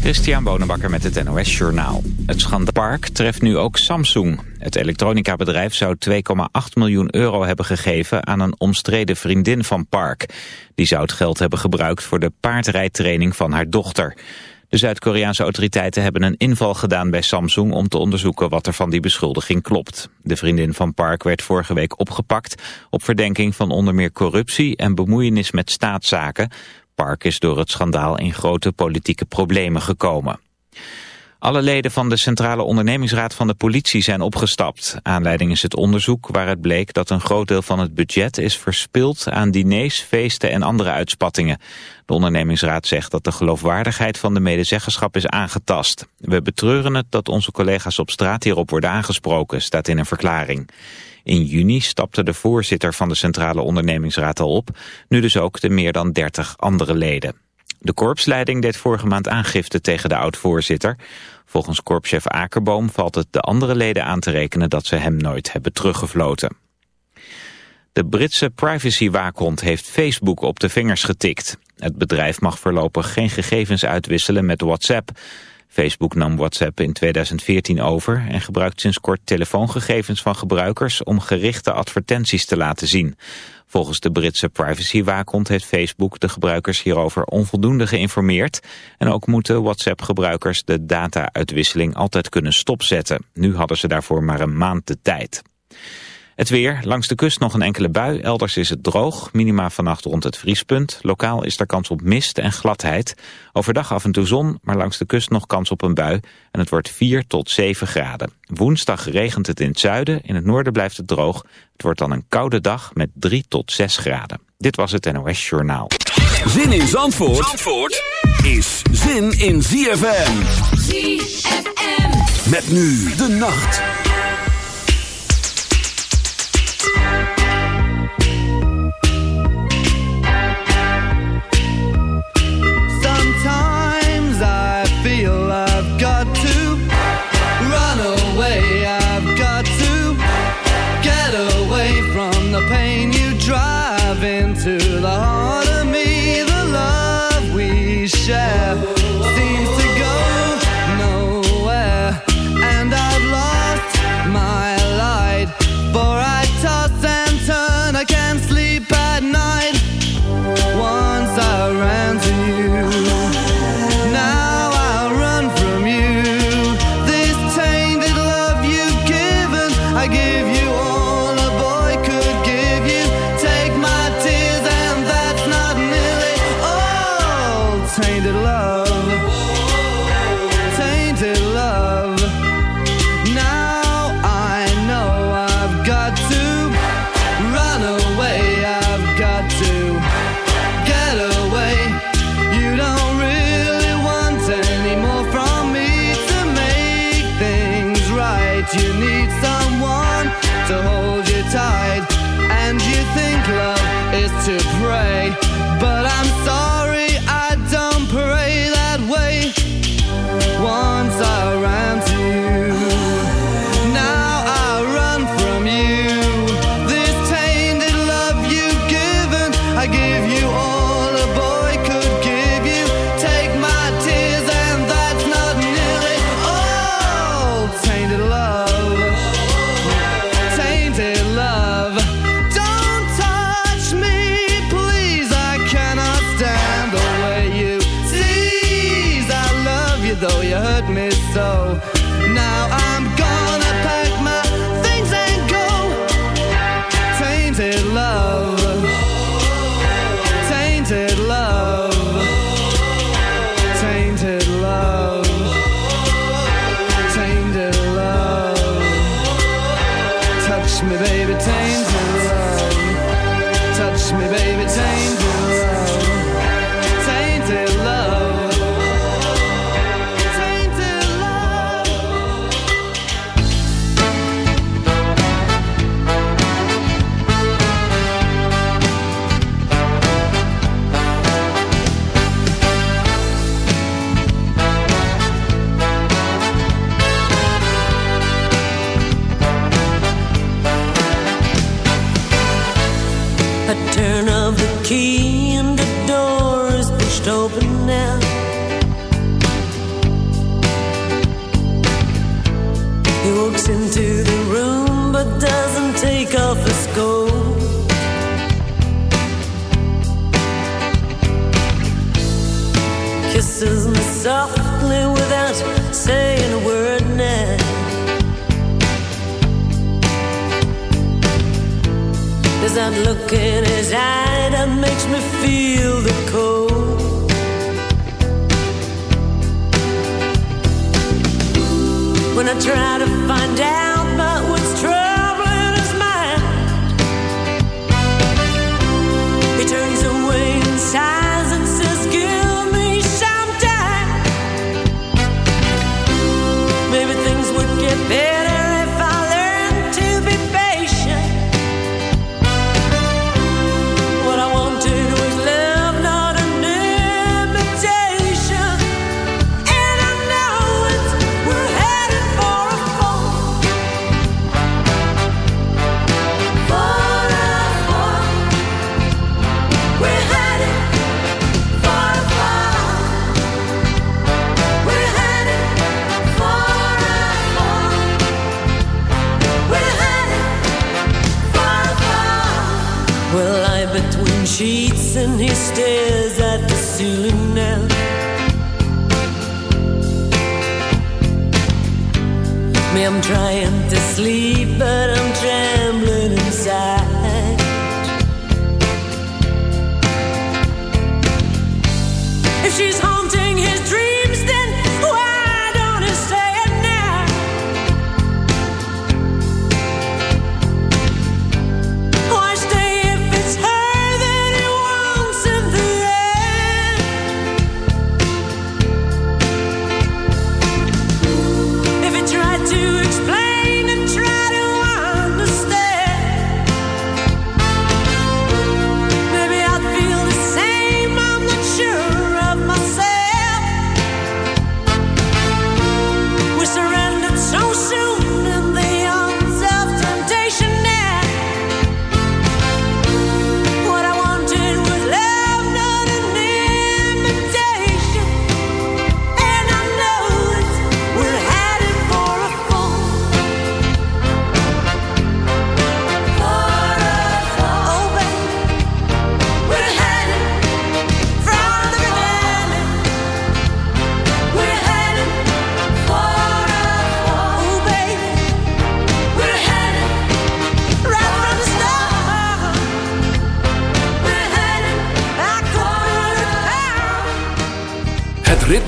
Christian Bonenbakker met het NOS Journaal. Het schandapark treft nu ook Samsung. Het elektronica-bedrijf zou 2,8 miljoen euro hebben gegeven aan een omstreden vriendin van Park. Die zou het geld hebben gebruikt voor de paardrijtraining van haar dochter. De Zuid-Koreaanse autoriteiten hebben een inval gedaan bij Samsung om te onderzoeken wat er van die beschuldiging klopt. De vriendin van Park werd vorige week opgepakt op verdenking van onder meer corruptie en bemoeienis met staatszaken. Park is door het schandaal in grote politieke problemen gekomen. Alle leden van de Centrale Ondernemingsraad van de politie zijn opgestapt. Aanleiding is het onderzoek waaruit bleek dat een groot deel van het budget is verspild aan diners, feesten en andere uitspattingen. De ondernemingsraad zegt dat de geloofwaardigheid van de medezeggenschap is aangetast. We betreuren het dat onze collega's op straat hierop worden aangesproken, staat in een verklaring. In juni stapte de voorzitter van de Centrale Ondernemingsraad al op, nu dus ook de meer dan 30 andere leden. De korpsleiding deed vorige maand aangifte tegen de oud-voorzitter. Volgens korpschef Akerboom valt het de andere leden aan te rekenen dat ze hem nooit hebben teruggefloten. De Britse privacywaakhond heeft Facebook op de vingers getikt. Het bedrijf mag voorlopig geen gegevens uitwisselen met WhatsApp. Facebook nam WhatsApp in 2014 over en gebruikt sinds kort telefoongegevens van gebruikers om gerichte advertenties te laten zien. Volgens de Britse privacywaakhond heeft Facebook de gebruikers hierover onvoldoende geïnformeerd. En ook moeten WhatsApp-gebruikers de data-uitwisseling altijd kunnen stopzetten. Nu hadden ze daarvoor maar een maand de tijd. Het weer, langs de kust nog een enkele bui, elders is het droog. Minima vannacht rond het vriespunt. Lokaal is er kans op mist en gladheid. Overdag af en toe zon, maar langs de kust nog kans op een bui. En het wordt 4 tot 7 graden. Woensdag regent het in het zuiden, in het noorden blijft het droog. Het wordt dan een koude dag met 3 tot 6 graden. Dit was het NOS Journaal. Zin in Zandvoort, Zandvoort is zin in ZFM. ZFM. Met nu de nacht.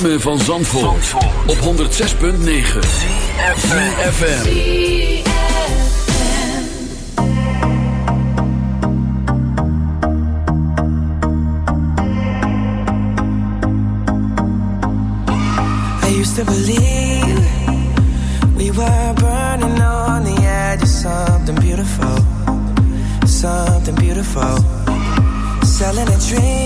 Ritme van Zandvoort, Zandvoort. op 106.9 CFFM I used to believe We were burning on the edge of something beautiful Something beautiful. Selling a dream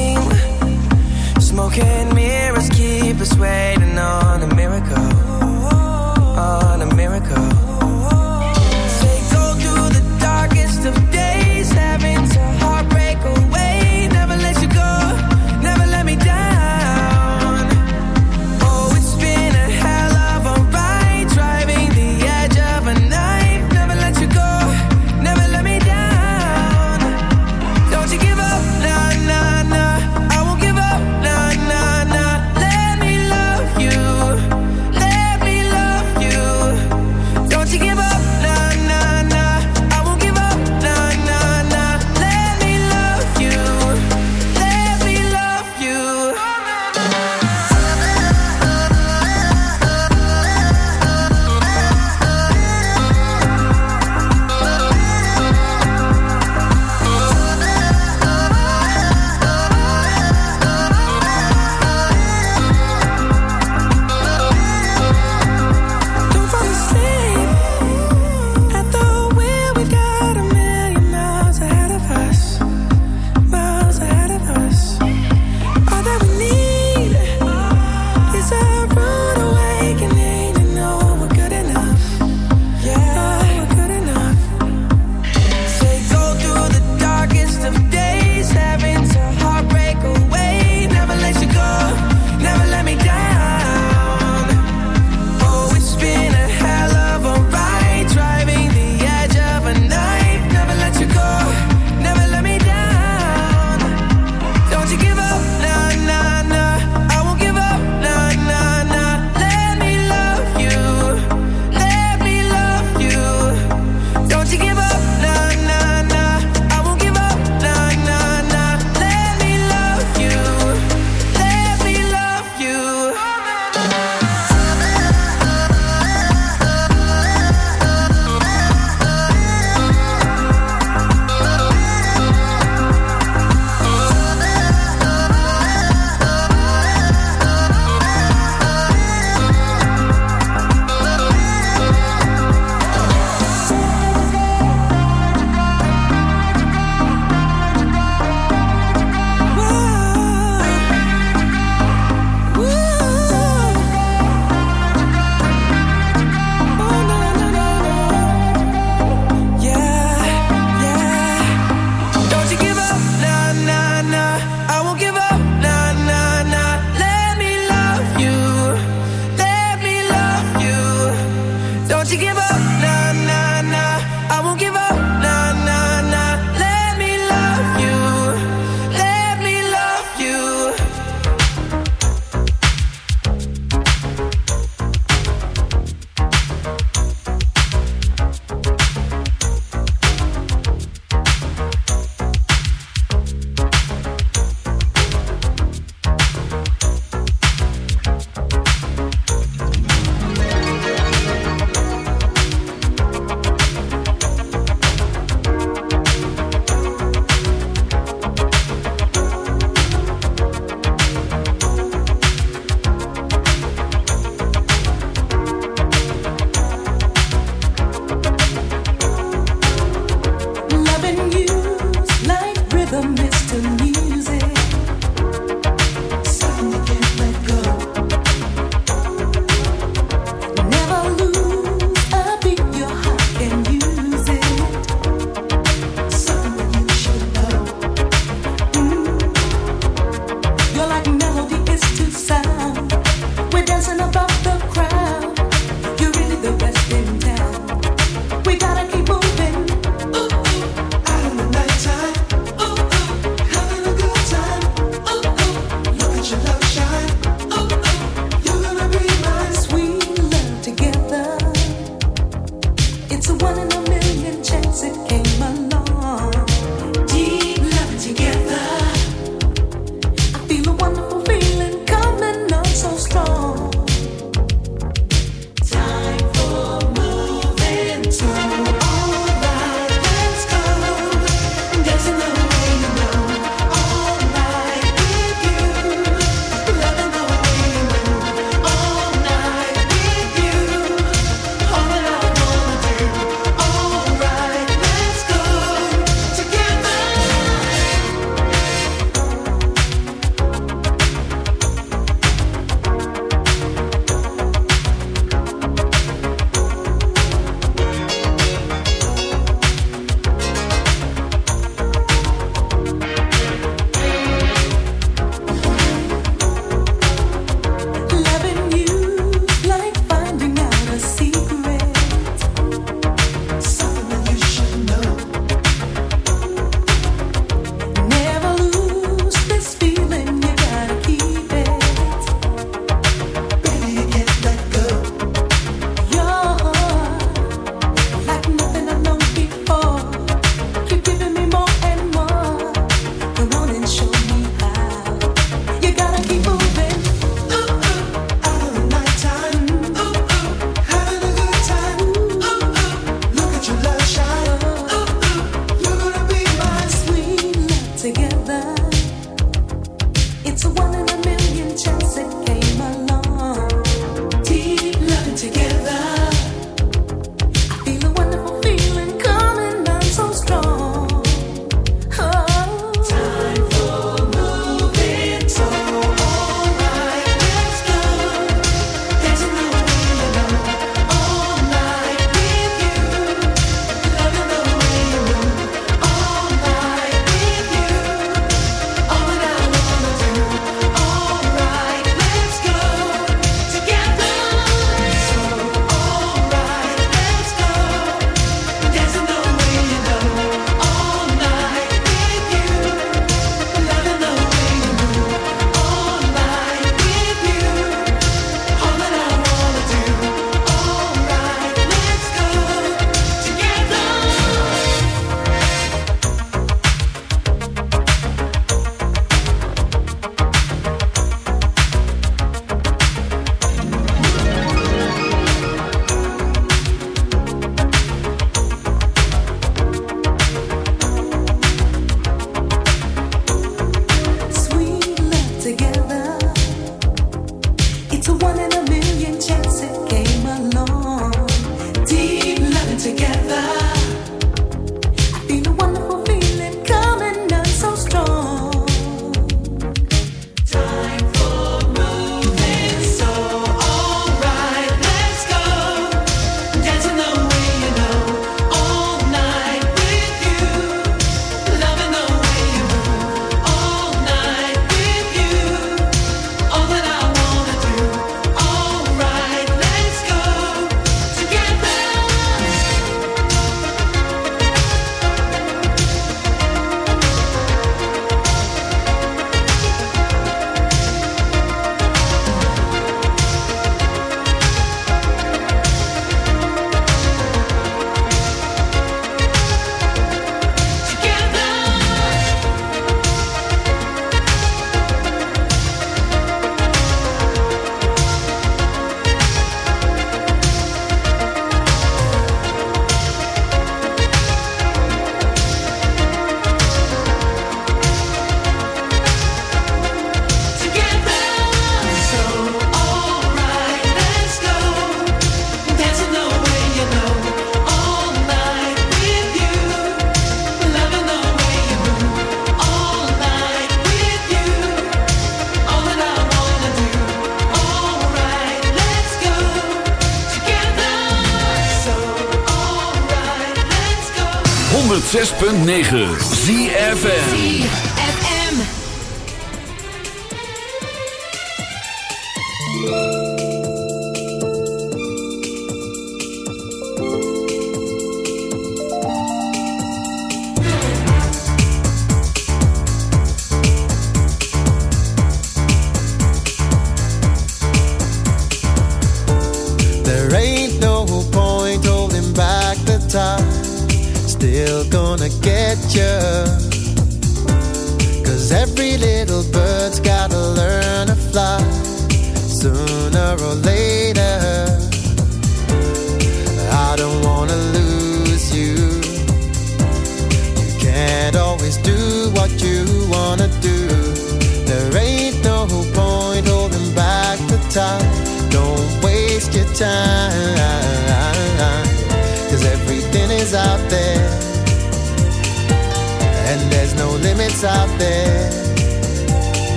106.9 ZFN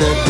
that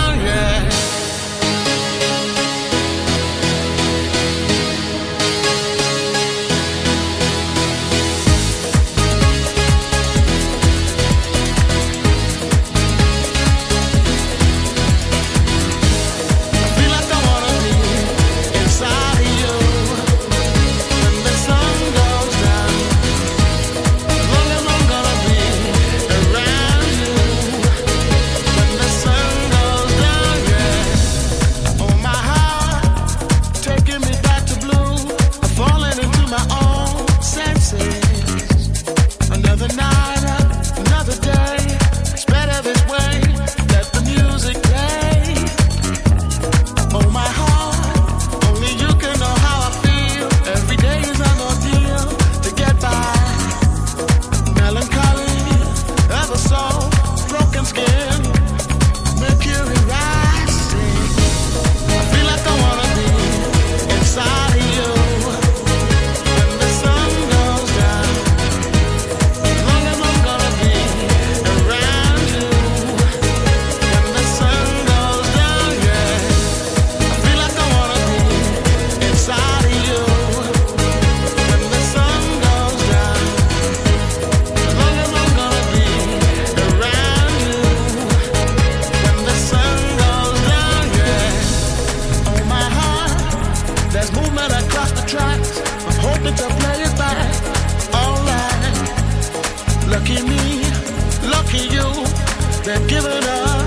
Giving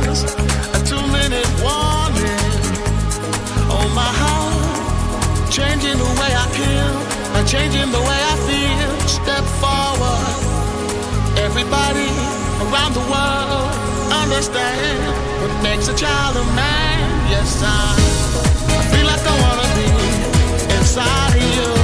us a two minute warning. Oh, my heart, changing the way I kill changing the way I feel. Step forward, everybody around the world understand what makes a child a man. Yes, I, I feel like I wanna be inside of you.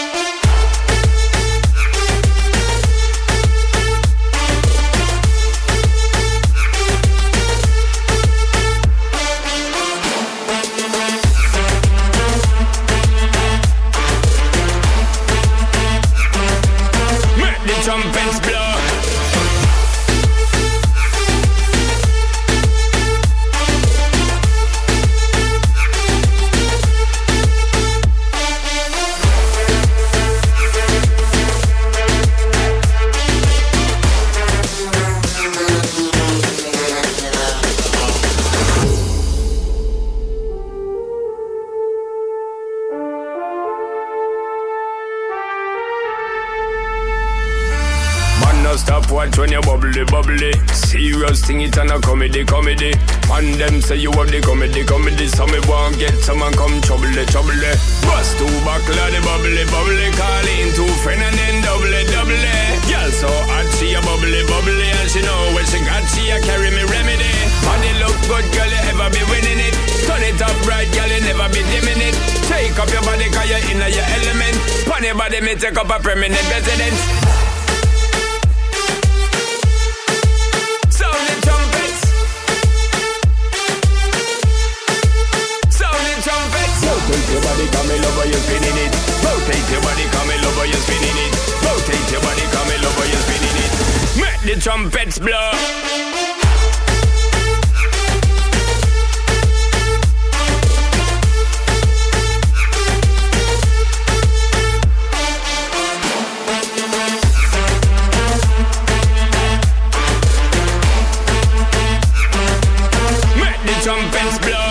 Say you have the trumpets blood.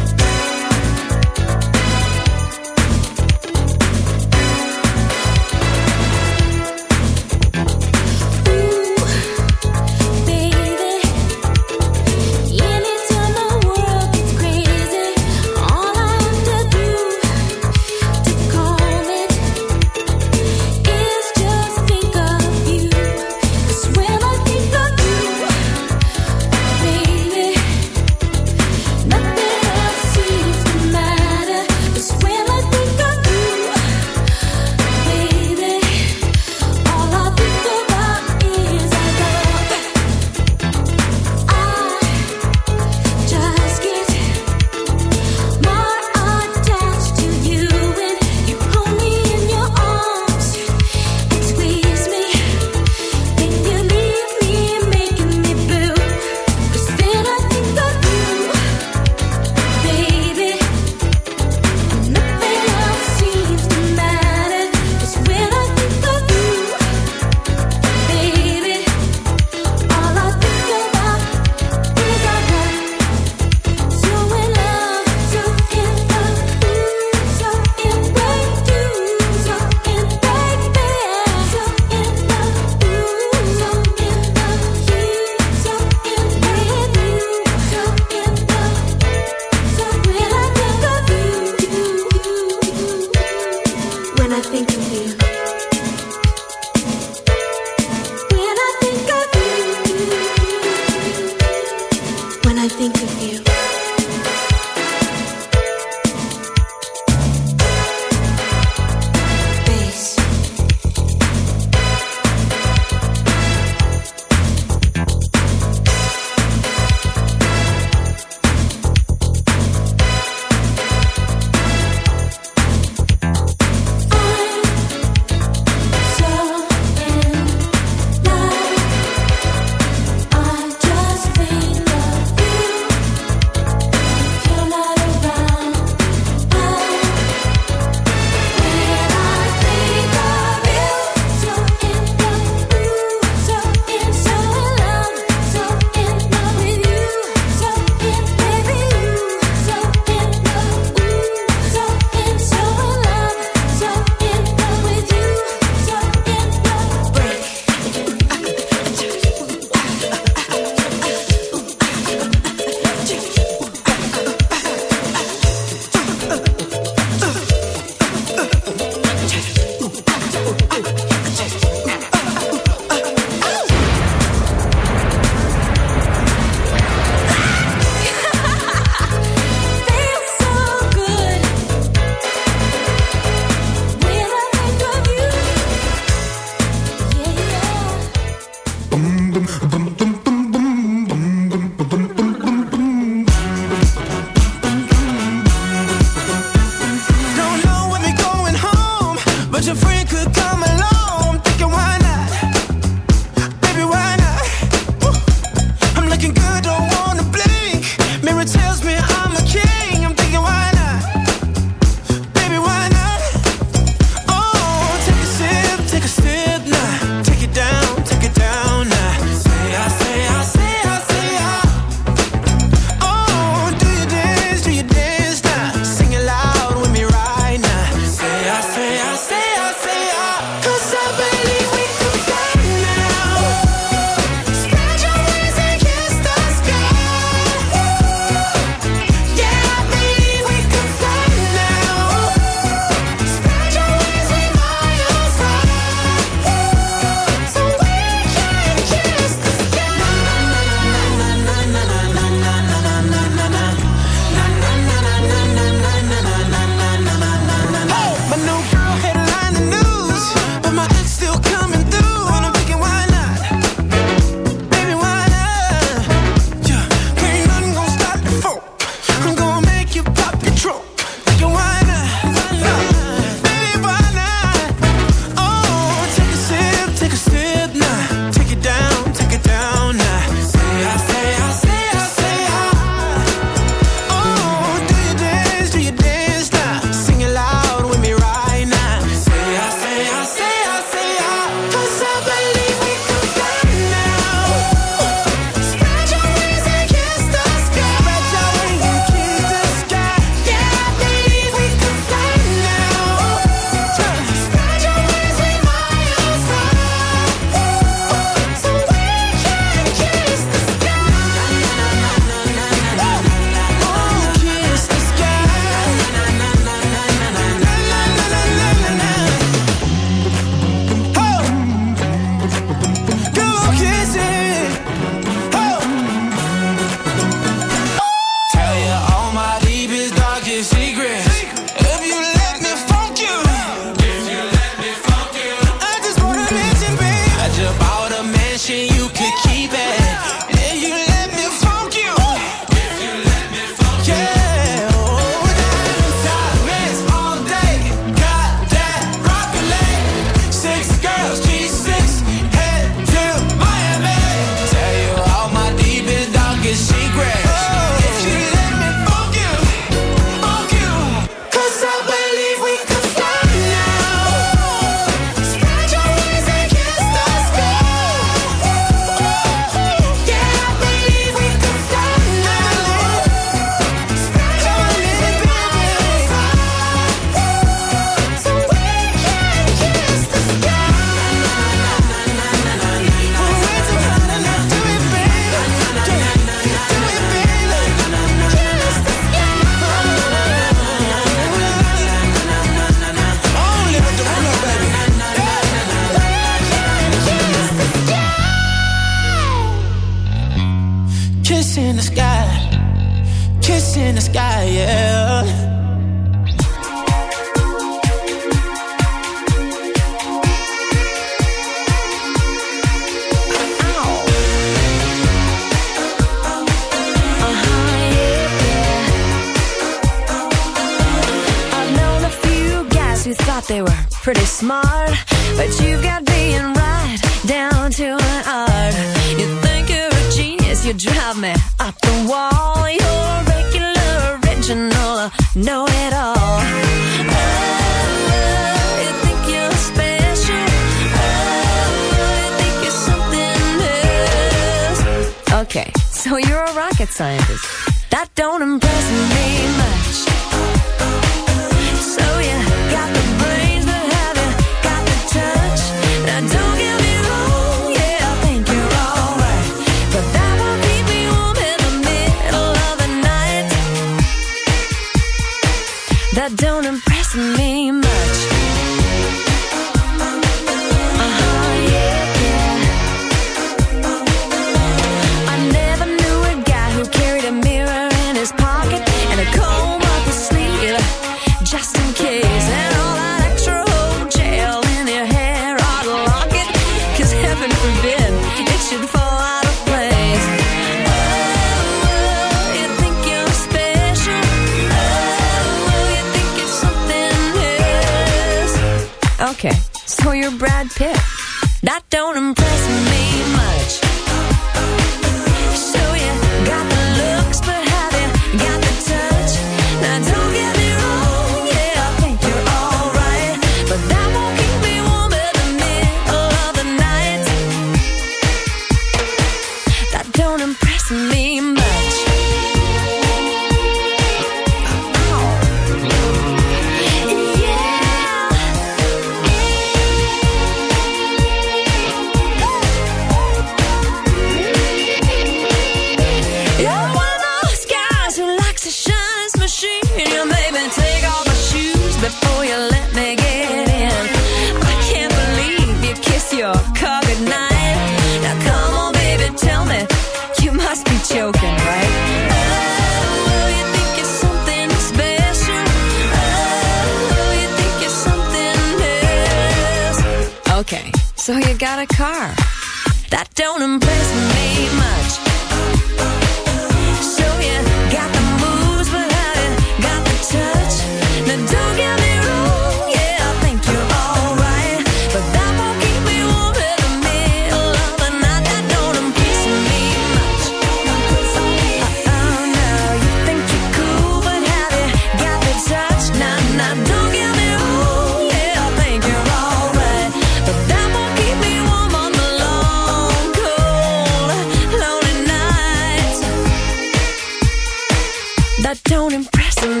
Some